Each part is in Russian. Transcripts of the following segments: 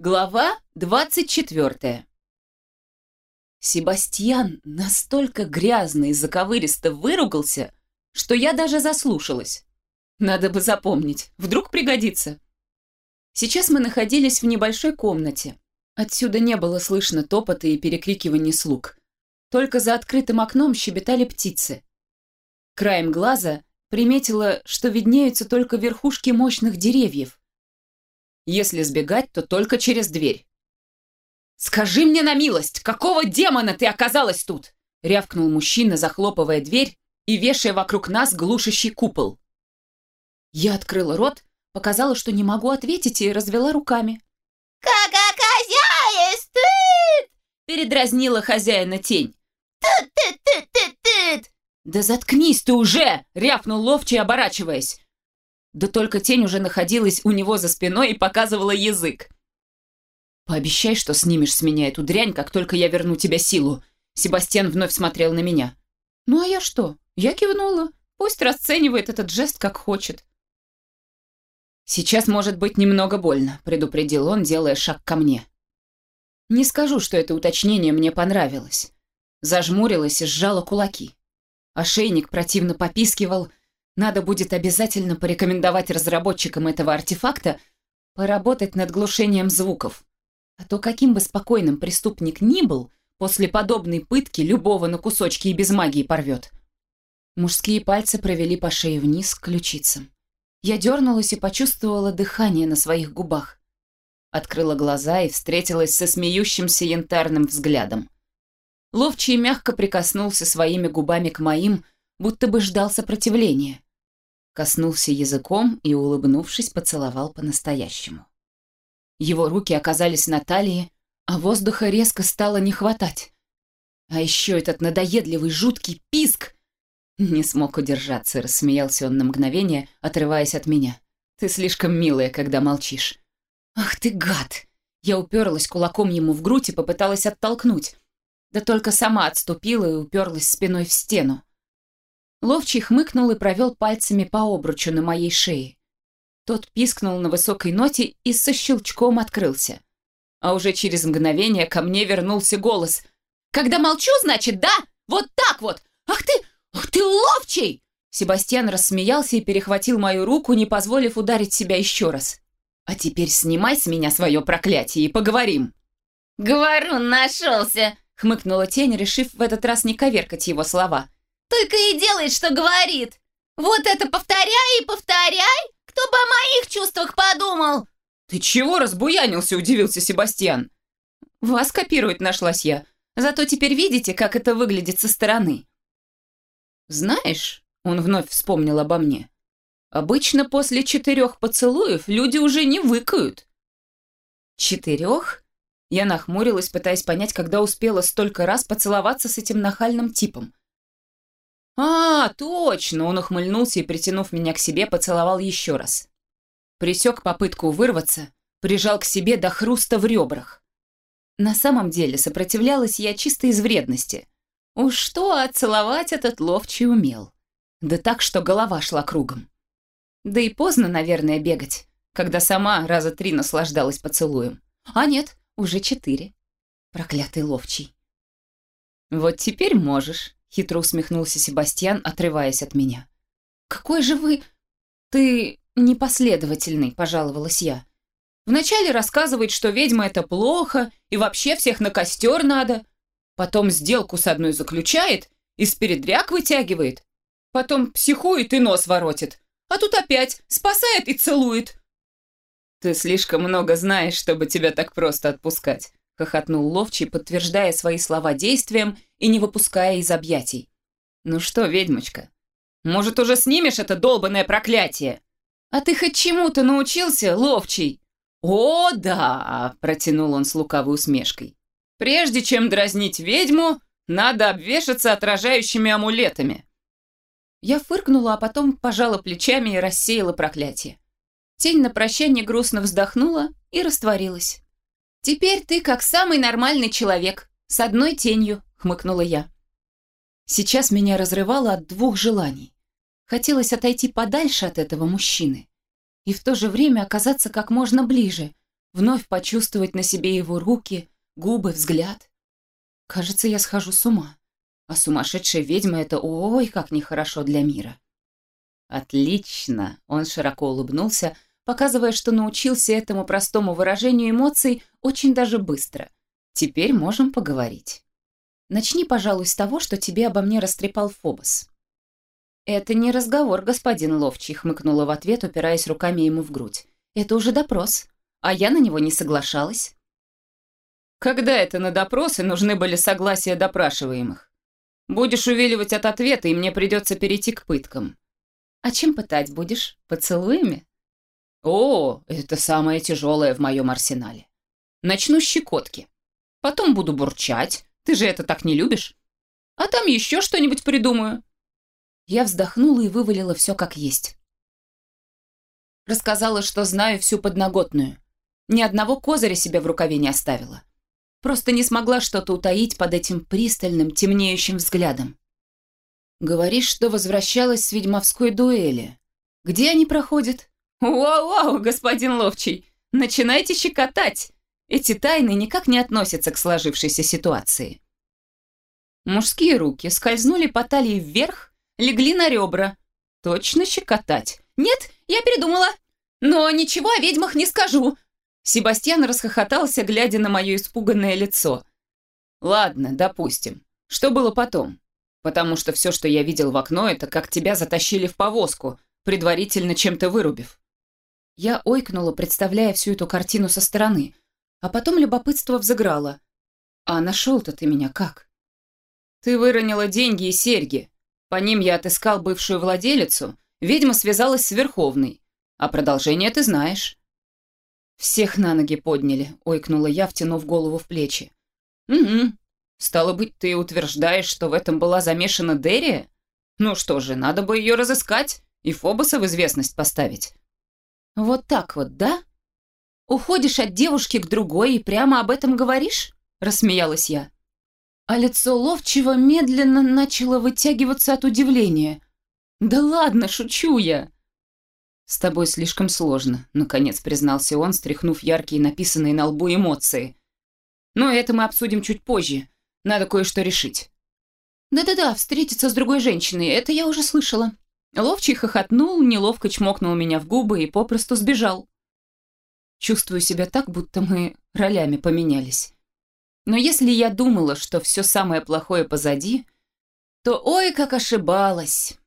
Глава 24. Себастьян настолько грязно и заковыристо выругался, что я даже заслушалась. Надо бы запомнить, вдруг пригодится. Сейчас мы находились в небольшой комнате. Отсюда не было слышно топота и перекрикиваний слуг. Только за открытым окном щебетали птицы. Краем глаза приметила, что виднеются только верхушки мощных деревьев, если сбегать, то только через дверь. «Скажи мне на милость, какого демона ты оказалась тут?» рявкнул мужчина, захлопывая дверь и вешая вокруг нас глушащий купол. Я открыла рот, показала, что не могу ответить, и развела руками. «Как стыд!» передразнила хозяина тень. «Тут-тут-тут-тут-тут!» «Да заткнись ты уже!» — рявкнул ловчий, оборачиваясь. Да только тень уже находилась у него за спиной и показывала язык. «Пообещай, что снимешь с меня эту дрянь, как только я верну тебе силу». Себастьян вновь смотрел на меня. «Ну а я что? Я кивнула. Пусть расценивает этот жест как хочет». «Сейчас может быть немного больно», — предупредил он, делая шаг ко мне. Не скажу, что это уточнение мне понравилось. Зажмурилась и сжала кулаки. Ошейник противно попискивал, надо будет обязательно порекомендовать разработчикам этого артефакта поработать над глушением звуков. А то каким бы спокойным преступник ни был, после подобной пытки любого на кусочки и без магии порвет. Мужские пальцы провели по шее вниз к ключицам. Я дернулась и почувствовала дыхание на своих губах. Открыла глаза и встретилась со смеющимся янтарным взглядом. Ловчий мягко прикоснулся своими губами к моим, будто бы ждал сопротивления коснулся языком и, улыбнувшись, поцеловал по-настоящему. Его руки оказались на талии, а воздуха резко стало не хватать. А еще этот надоедливый жуткий писк! Не смог удержаться, рассмеялся он на мгновение, отрываясь от меня. Ты слишком милая, когда молчишь. Ах ты гад! Я уперлась кулаком ему в грудь и попыталась оттолкнуть. Да только сама отступила и уперлась спиной в стену. Ловчий хмыкнул и провел пальцами по обручу на моей шее. Тот пискнул на высокой ноте и со щелчком открылся. А уже через мгновение ко мне вернулся голос. «Когда молчу, значит, да? Вот так вот! Ах ты! Ах ты ловчий!» Себастьян рассмеялся и перехватил мою руку, не позволив ударить себя еще раз. «А теперь снимай с меня свое проклятие и поговорим!» «Говорун нашелся!» — хмыкнула тень, решив в этот раз не коверкать его слова. Только и делает, что говорит. Вот это повторяй и повторяй. Кто бы о моих чувствах подумал? Ты чего разбуянился, удивился Себастьян. Вас копировать нашлась я. Зато теперь видите, как это выглядит со стороны. Знаешь, он вновь вспомнил обо мне. Обычно после четырех поцелуев люди уже не выкают. Четырех? Я нахмурилась, пытаясь понять, когда успела столько раз поцеловаться с этим нахальным типом. «А, точно!» Он ухмыльнулся и, притянув меня к себе, поцеловал еще раз. Присек попытку вырваться, прижал к себе до хруста в ребрах. На самом деле сопротивлялась я чисто из вредности. Уж что, а целовать этот ловчий умел. Да так, что голова шла кругом. Да и поздно, наверное, бегать, когда сама раза три наслаждалась поцелуем. А нет, уже четыре. Проклятый ловчий. Вот теперь можешь. Хитро усмехнулся Себастьян, отрываясь от меня. «Какой же вы... Ты непоследовательный», — пожаловалась я. «Вначале рассказывает, что ведьма — это плохо, и вообще всех на костер надо. Потом сделку с одной заключает и с передряг вытягивает. Потом психует и нос воротит. А тут опять спасает и целует». «Ты слишком много знаешь, чтобы тебя так просто отпускать», — хохотнул Ловчий, подтверждая свои слова действием и не выпуская из объятий. «Ну что, ведьмочка, может, уже снимешь это долбанное проклятие? А ты хоть чему-то научился, Ловчий?» «О, да!» — протянул он с лукавой усмешкой. «Прежде чем дразнить ведьму, надо обвешаться отражающими амулетами». Я фыркнула, а потом пожала плечами и рассеяла проклятие. Тень на прощание грустно вздохнула и растворилась. «Теперь ты как самый нормальный человек, с одной тенью», — хмыкнула я. Сейчас меня разрывало от двух желаний. Хотелось отойти подальше от этого мужчины и в то же время оказаться как можно ближе, вновь почувствовать на себе его руки, губы, взгляд. Кажется, я схожу с ума. А сумасшедшая ведьма — это ой, как нехорошо для мира. Отлично! Он широко улыбнулся, показывая, что научился этому простому выражению эмоций очень даже быстро. Теперь можем поговорить. Начни, пожалуй, с того, что тебе обо мне растрепал Фобос. «Это не разговор, господин Ловчий», — хмыкнула в ответ, упираясь руками ему в грудь. «Это уже допрос, а я на него не соглашалась». «Когда это на допросы нужны были согласия допрашиваемых? Будешь увиливать от ответа, и мне придется перейти к пыткам». «А чем пытать будешь? Поцелуями?» «О, это самое тяжелое в моем арсенале. Начну с щекотки. Потом буду бурчать. Ты же это так не любишь. А там еще что-нибудь придумаю». Я вздохнула и вывалила все как есть. Рассказала, что знаю всю подноготную. Ни одного козыря себе в рукаве не оставила. Просто не смогла что-то утаить под этим пристальным, темнеющим взглядом. «Говоришь, что возвращалась с ведьмовской дуэли. Где они проходят?» «Вау-вау, господин Ловчий, начинайте щекотать! Эти тайны никак не относятся к сложившейся ситуации». Мужские руки скользнули по талии вверх, легли на ребра. Точно щекотать? Нет, я передумала. Но ничего о ведьмах не скажу. Себастьян расхохотался, глядя на мое испуганное лицо. Ладно, допустим. Что было потом? Потому что все, что я видел в окно, это как тебя затащили в повозку, предварительно чем-то вырубив. Я ойкнула, представляя всю эту картину со стороны, а потом любопытство взыграло. А нашел-то ты меня как? Ты выронила деньги и серьги. По ним я отыскал бывшую владелицу, ведьма связалась с Верховной. А продолжение ты знаешь. «Всех на ноги подняли», — ойкнула я, втянув голову в плечи. «Угу. Стало быть, ты утверждаешь, что в этом была замешана Дерия? Ну что же, надо бы ее разыскать и Фобоса в известность поставить». «Вот так вот, да? Уходишь от девушки к другой и прямо об этом говоришь?» — рассмеялась я а лицо ловчего медленно начало вытягиваться от удивления. «Да ладно, шучу я!» «С тобой слишком сложно», — наконец признался он, стряхнув яркие написанные на лбу эмоции. «Но это мы обсудим чуть позже. Надо кое-что решить». «Да-да-да, встретиться с другой женщиной, это я уже слышала». Ловчий хохотнул, неловко чмокнул меня в губы и попросту сбежал. Чувствую себя так, будто мы ролями поменялись. Но если я думала, что все самое плохое позади, то ой, как ошибалась.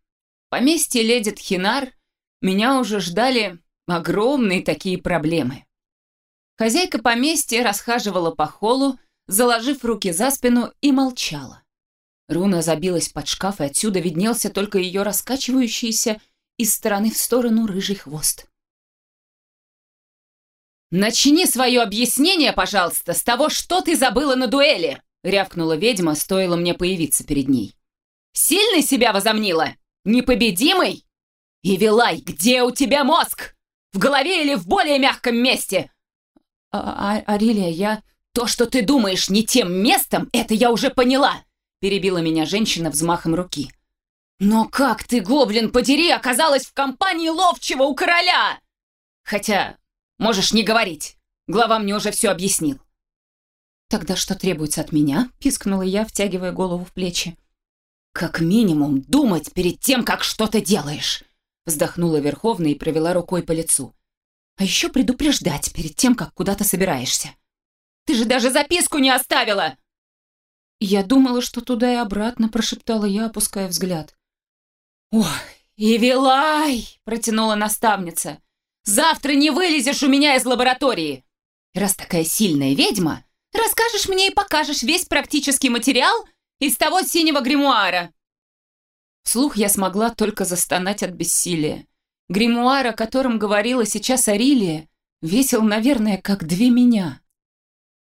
Поместье леди Тхинар меня уже ждали огромные такие проблемы. Хозяйка поместья расхаживала по холлу, заложив руки за спину и молчала. Руна забилась под шкаф, и отсюда виднелся только ее раскачивающийся из стороны в сторону рыжий хвост. «Начни свое объяснение, пожалуйста, с того, что ты забыла на дуэли!» рявкнула ведьма, стоило мне появиться перед ней. «Сильно себя возомнила? Непобедимый? И Вилай, где у тебя мозг? В голове или в более мягком месте?» а -а «Арилия, я...» «То, что ты думаешь не тем местом, это я уже поняла!» Перебила меня женщина взмахом руки. «Но как ты, гоблин, подери, оказалась в компании ловчего у короля?» «Хотя Можешь не говорить. Глава мне уже все объяснил». «Тогда что требуется от меня?» – пискнула я, втягивая голову в плечи. «Как минимум думать перед тем, как что-то делаешь», – вздохнула Верховная и провела рукой по лицу. «А еще предупреждать перед тем, как куда-то собираешься. Ты же даже записку не оставила!» «Я думала, что туда и обратно», – прошептала я, опуская взгляд. «Ой, Ивилай!» – протянула наставница. Завтра не вылезешь у меня из лаборатории. Раз такая сильная ведьма, расскажешь мне и покажешь весь практический материал из того синего гримуара». Вслух я смогла только застонать от бессилия. Гримуар, о котором говорила сейчас Арилия, весил, наверное, как две меня.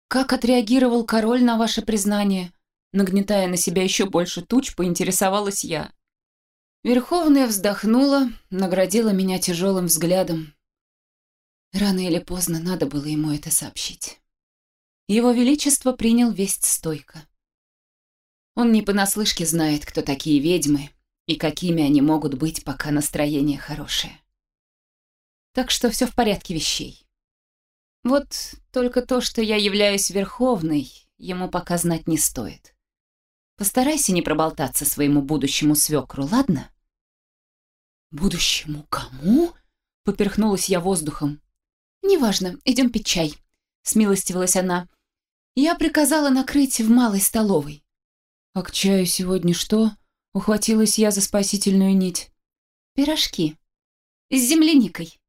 Как отреагировал король на ваше признание? Нагнетая на себя еще больше туч, поинтересовалась я. Верховная вздохнула, наградила меня тяжелым взглядом. Рано или поздно надо было ему это сообщить. Его Величество принял весть стойко. Он не понаслышке знает, кто такие ведьмы и какими они могут быть, пока настроение хорошее. Так что все в порядке вещей. Вот только то, что я являюсь Верховной, ему пока знать не стоит. Постарайся не проболтаться своему будущему свекру, ладно? Будущему кому? Поперхнулась я воздухом. Неважно, идем пить чай. Смилостивилась она. Я приказала накрыть в малой столовой. А к чаю сегодня что? Ухватилась я за спасительную нить. Пирожки. С земляникой.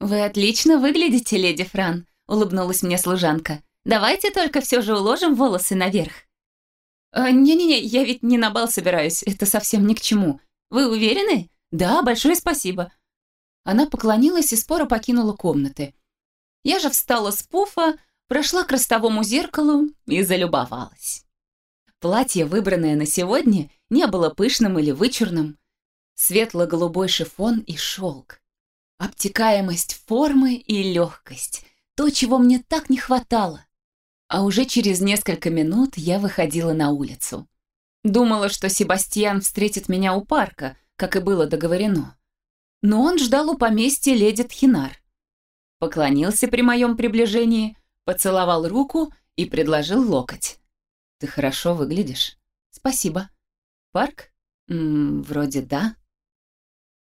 «Вы отлично выглядите, леди Фран», — улыбнулась мне служанка. «Давайте только все же уложим волосы наверх». «Э, «Не-не-не, я ведь не на бал собираюсь, это совсем ни к чему. Вы уверены?» «Да, большое спасибо». Она поклонилась и споро покинула комнаты. Я же встала с пуфа, прошла к ростовому зеркалу и залюбовалась. Платье, выбранное на сегодня, не было пышным или вычурным. Светло-голубой шифон и шелк. Обтекаемость формы и легкость. То, чего мне так не хватало. А уже через несколько минут я выходила на улицу. Думала, что Себастьян встретит меня у парка, как и было договорено. Но он ждал у поместья леди Тхинар. Поклонился при моем приближении, поцеловал руку и предложил локоть. «Ты хорошо выглядишь». «Спасибо». «Парк?» М -м, «Вроде да».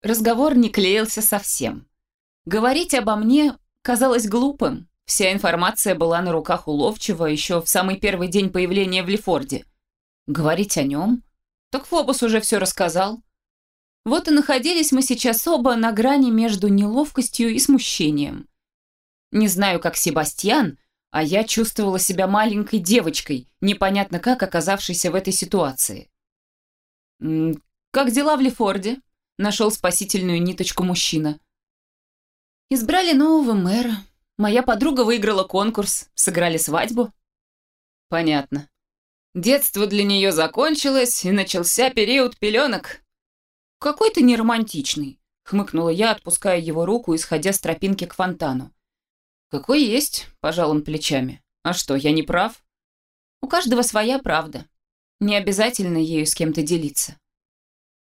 Разговор не клеился совсем. Говорить обо мне казалось глупым. Вся информация была на руках у Ловчего еще в самый первый день появления в Лефорде. Говорить о нем? Так Фобос уже все рассказал. Вот и находились мы сейчас оба на грани между неловкостью и смущением. Не знаю, как Себастьян, а я чувствовала себя маленькой девочкой, непонятно как оказавшейся в этой ситуации. «Как дела в Лефорде?» Нашел спасительную ниточку мужчина. Избрали нового мэра. Моя подруга выиграла конкурс, сыграли свадьбу. Понятно. Детство для нее закончилось, и начался период пеленок. Какой ты неромантичный, хмыкнула я, отпуская его руку и сходя с тропинки к фонтану. Какой есть, пожал он плечами. А что, я не прав? У каждого своя правда. Не обязательно ею с кем-то делиться.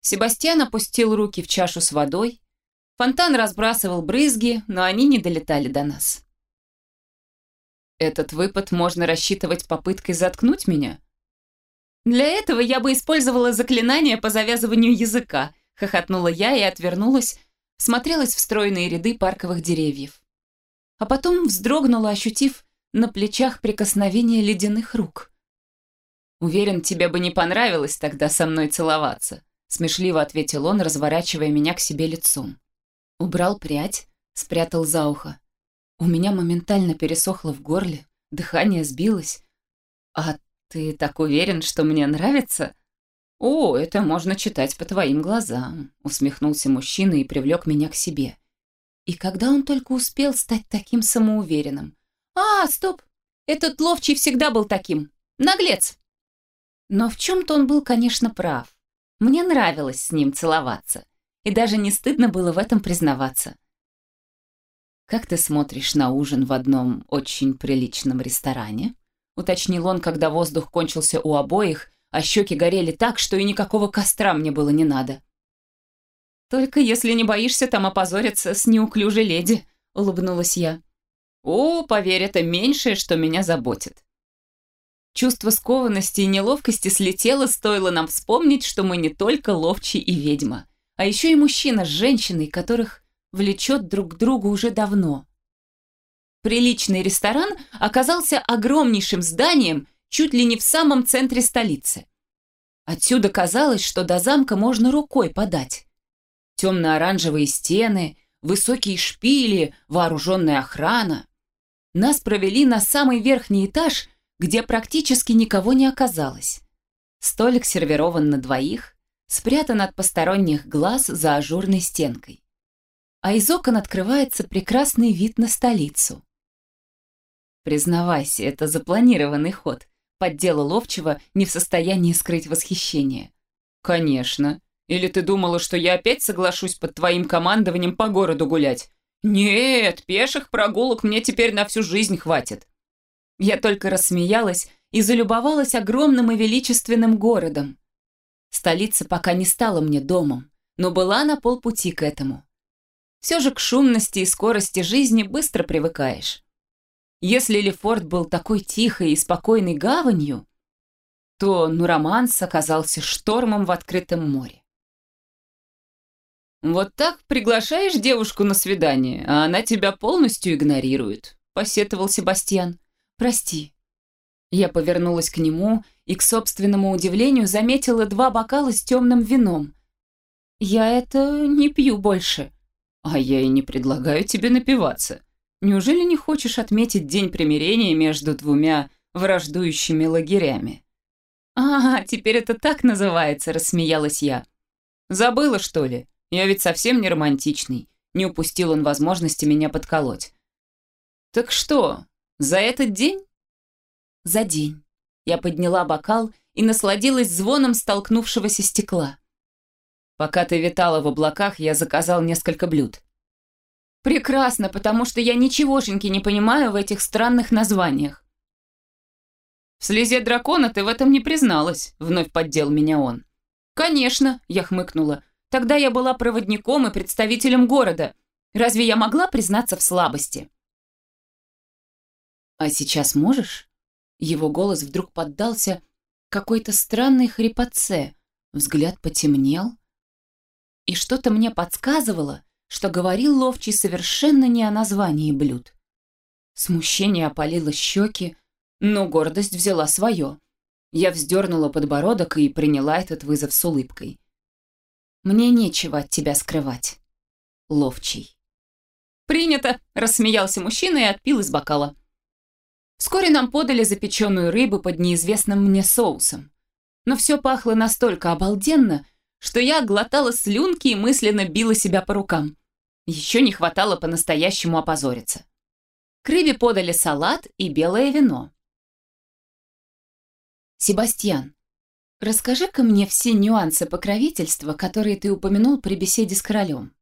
Себастьян опустил руки в чашу с водой. Фонтан разбрасывал брызги, но они не долетали до нас. Этот выпад можно рассчитывать попыткой заткнуть меня? Для этого я бы использовала заклинание по завязыванию языка, хохотнула я и отвернулась, смотрелась в стройные ряды парковых деревьев. А потом вздрогнула, ощутив на плечах прикосновение ледяных рук. Уверен, тебе бы не понравилось тогда со мной целоваться смешливо ответил он, разворачивая меня к себе лицом. Убрал прядь, спрятал за ухо. У меня моментально пересохло в горле, дыхание сбилось. «А ты так уверен, что мне нравится?» «О, это можно читать по твоим глазам», — усмехнулся мужчина и привлек меня к себе. И когда он только успел стать таким самоуверенным? «А, стоп! Этот ловчий всегда был таким! Наглец!» Но в чем-то он был, конечно, прав. Мне нравилось с ним целоваться, и даже не стыдно было в этом признаваться. «Как ты смотришь на ужин в одном очень приличном ресторане?» — уточнил он, когда воздух кончился у обоих, а щеки горели так, что и никакого костра мне было не надо. «Только если не боишься там опозориться с неуклюжей леди», — улыбнулась я. «О, поверь, это меньшее, что меня заботит. Чувство скованности и неловкости слетело, стоило нам вспомнить, что мы не только ловчий и ведьма, а еще и мужчина с женщиной, которых влечет друг к другу уже давно. Приличный ресторан оказался огромнейшим зданием чуть ли не в самом центре столицы. Отсюда казалось, что до замка можно рукой подать. Темно-оранжевые стены, высокие шпили, вооруженная охрана. Нас провели на самый верхний этаж – где практически никого не оказалось. Столик сервирован на двоих, спрятан от посторонних глаз за ажурной стенкой. А из окон открывается прекрасный вид на столицу. Признавайся, это запланированный ход. Поддела ловчего не в состоянии скрыть восхищение. Конечно. Или ты думала, что я опять соглашусь под твоим командованием по городу гулять? Нет, пеших прогулок мне теперь на всю жизнь хватит. Я только рассмеялась и залюбовалась огромным и величественным городом. Столица пока не стала мне домом, но была на полпути к этому. Все же к шумности и скорости жизни быстро привыкаешь. Если Лефорт был такой тихой и спокойной гаванью, то Нуроманс оказался штормом в открытом море. «Вот так приглашаешь девушку на свидание, а она тебя полностью игнорирует», — посетовал Себастьян. «Прости». Я повернулась к нему и, к собственному удивлению, заметила два бокала с темным вином. «Я это не пью больше». «А я и не предлагаю тебе напиваться. Неужели не хочешь отметить день примирения между двумя враждующими лагерями?» «А, теперь это так называется», — рассмеялась я. «Забыла, что ли? Я ведь совсем не романтичный. Не упустил он возможности меня подколоть». «Так что, за этот день?» «За день». Я подняла бокал и насладилась звоном столкнувшегося стекла. Пока ты витала в облаках, я заказал несколько блюд. Прекрасно, потому что я ничегошеньки не понимаю в этих странных названиях. В слезе дракона ты в этом не призналась, вновь поддел меня он. Конечно, я хмыкнула. Тогда я была проводником и представителем города. Разве я могла признаться в слабости? А сейчас можешь? Его голос вдруг поддался какой-то странной хрипотце. Взгляд потемнел. И что-то мне подсказывало, что говорил ловчий совершенно не о названии блюд. Смущение опалило щеки, но гордость взяла свое. Я вздернула подбородок и приняла этот вызов с улыбкой. «Мне нечего от тебя скрывать, ловчий». «Принято!» – рассмеялся мужчина и отпил из бокала. Вскоре нам подали запеченную рыбу под неизвестным мне соусом. Но все пахло настолько обалденно, что я глотала слюнки и мысленно била себя по рукам. Еще не хватало по-настоящему опозориться. К подали салат и белое вино. «Себастьян, расскажи-ка мне все нюансы покровительства, которые ты упомянул при беседе с королем.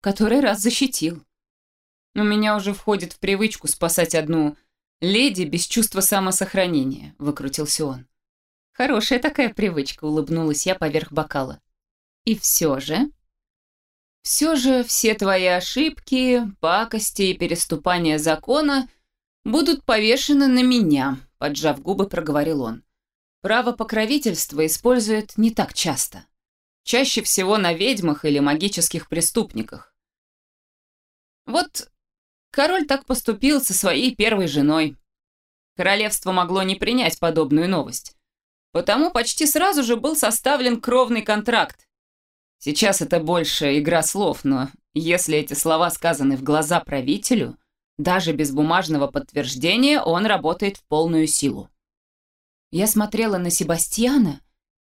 Который раз защитил. У меня уже входит в привычку спасать одну леди без чувства самосохранения», — выкрутился он. «Хорошая такая привычка», — улыбнулась я поверх бокала. И все же... Все же все твои ошибки, пакости и переступания закона будут повешены на меня, поджав губы, проговорил он. Право покровительства используют не так часто. Чаще всего на ведьмах или магических преступниках. Вот король так поступил со своей первой женой. Королевство могло не принять подобную новость. Потому почти сразу же был составлен кровный контракт, Сейчас это больше игра слов, но если эти слова сказаны в глаза правителю, даже без бумажного подтверждения он работает в полную силу. Я смотрела на Себастьяна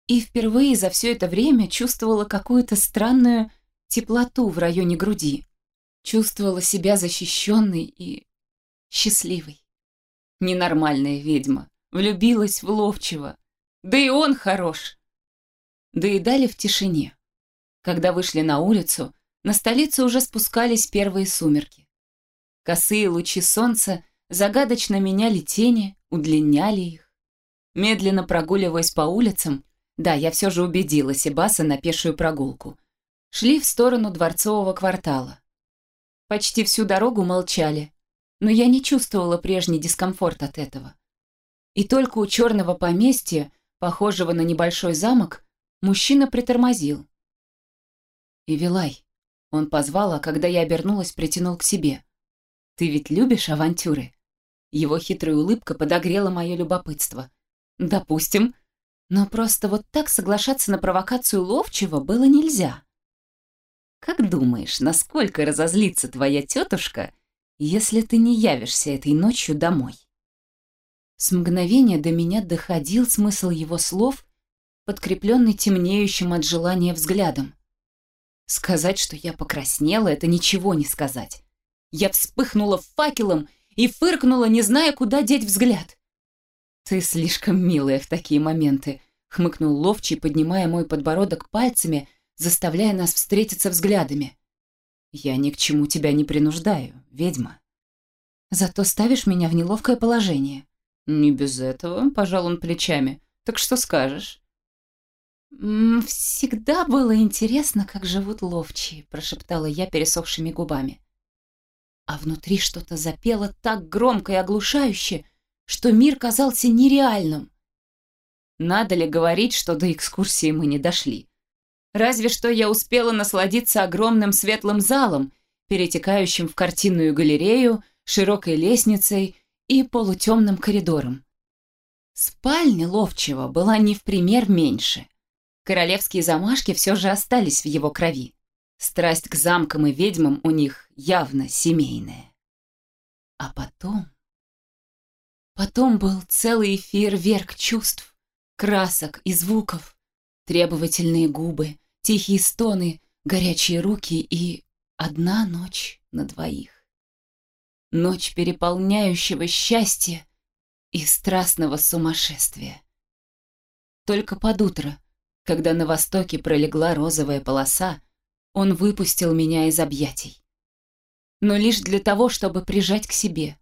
и впервые за все это время чувствовала какую-то странную теплоту в районе груди. Чувствовала себя защищенной и счастливой. Ненормальная ведьма. Влюбилась в ловчего. Да и он хорош. Да и дали в тишине. Когда вышли на улицу, на столицу уже спускались первые сумерки. Косые лучи солнца загадочно меняли тени, удлиняли их. Медленно прогуливаясь по улицам, да, я все же убедила Себаса на пешую прогулку, шли в сторону дворцового квартала. Почти всю дорогу молчали, но я не чувствовала прежний дискомфорт от этого. И только у черного поместья, похожего на небольшой замок, мужчина притормозил. «Ивилай». Он позвал, а когда я обернулась, притянул к себе. «Ты ведь любишь авантюры?» Его хитрая улыбка подогрела мое любопытство. «Допустим. Но просто вот так соглашаться на провокацию ловчего было нельзя». «Как думаешь, насколько разозлится твоя тетушка, если ты не явишься этой ночью домой?» С мгновения до меня доходил смысл его слов, подкрепленный темнеющим от желания взглядом. Сказать, что я покраснела, это ничего не сказать. Я вспыхнула факелом и фыркнула, не зная, куда деть взгляд. «Ты слишком милая в такие моменты», — хмыкнул Ловчий, поднимая мой подбородок пальцами, заставляя нас встретиться взглядами. «Я ни к чему тебя не принуждаю, ведьма. Зато ставишь меня в неловкое положение». «Не без этого», — пожал он плечами. «Так что скажешь?» «Всегда было интересно, как живут ловчие», — прошептала я пересохшими губами. А внутри что-то запело так громко и оглушающе, что мир казался нереальным. Надо ли говорить, что до экскурсии мы не дошли? Разве что я успела насладиться огромным светлым залом, перетекающим в картинную галерею, широкой лестницей и полутемным коридором. Спальня Ловчего была не в пример меньше. Королевские замашки все же остались в его крови. Страсть к замкам и ведьмам у них явно семейная. А потом... Потом был целый фейерверк чувств, красок и звуков, требовательные губы, тихие стоны, горячие руки и одна ночь на двоих. Ночь переполняющего счастья и страстного сумасшествия. Только под утро когда на востоке пролегла розовая полоса, он выпустил меня из объятий. Но лишь для того, чтобы прижать к себе.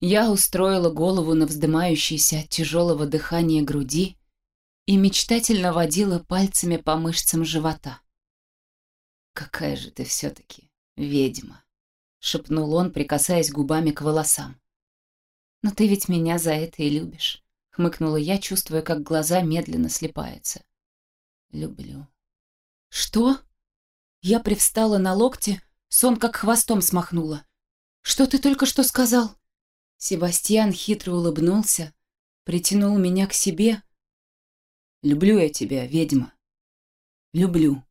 Я устроила голову на вздымающейся от тяжелого дыхания груди и мечтательно водила пальцами по мышцам живота. «Какая же ты все-таки ведьма!» — шепнул он, прикасаясь губами к волосам. «Но ты ведь меня за это и любишь», — хмыкнула я, чувствуя, как глаза медленно слепаются люблю. Что? Я привстала на локте, сон как хвостом смахнула. Что ты только что сказал? Себастьян хитро улыбнулся, притянул меня к себе. Люблю я тебя, ведьма. Люблю.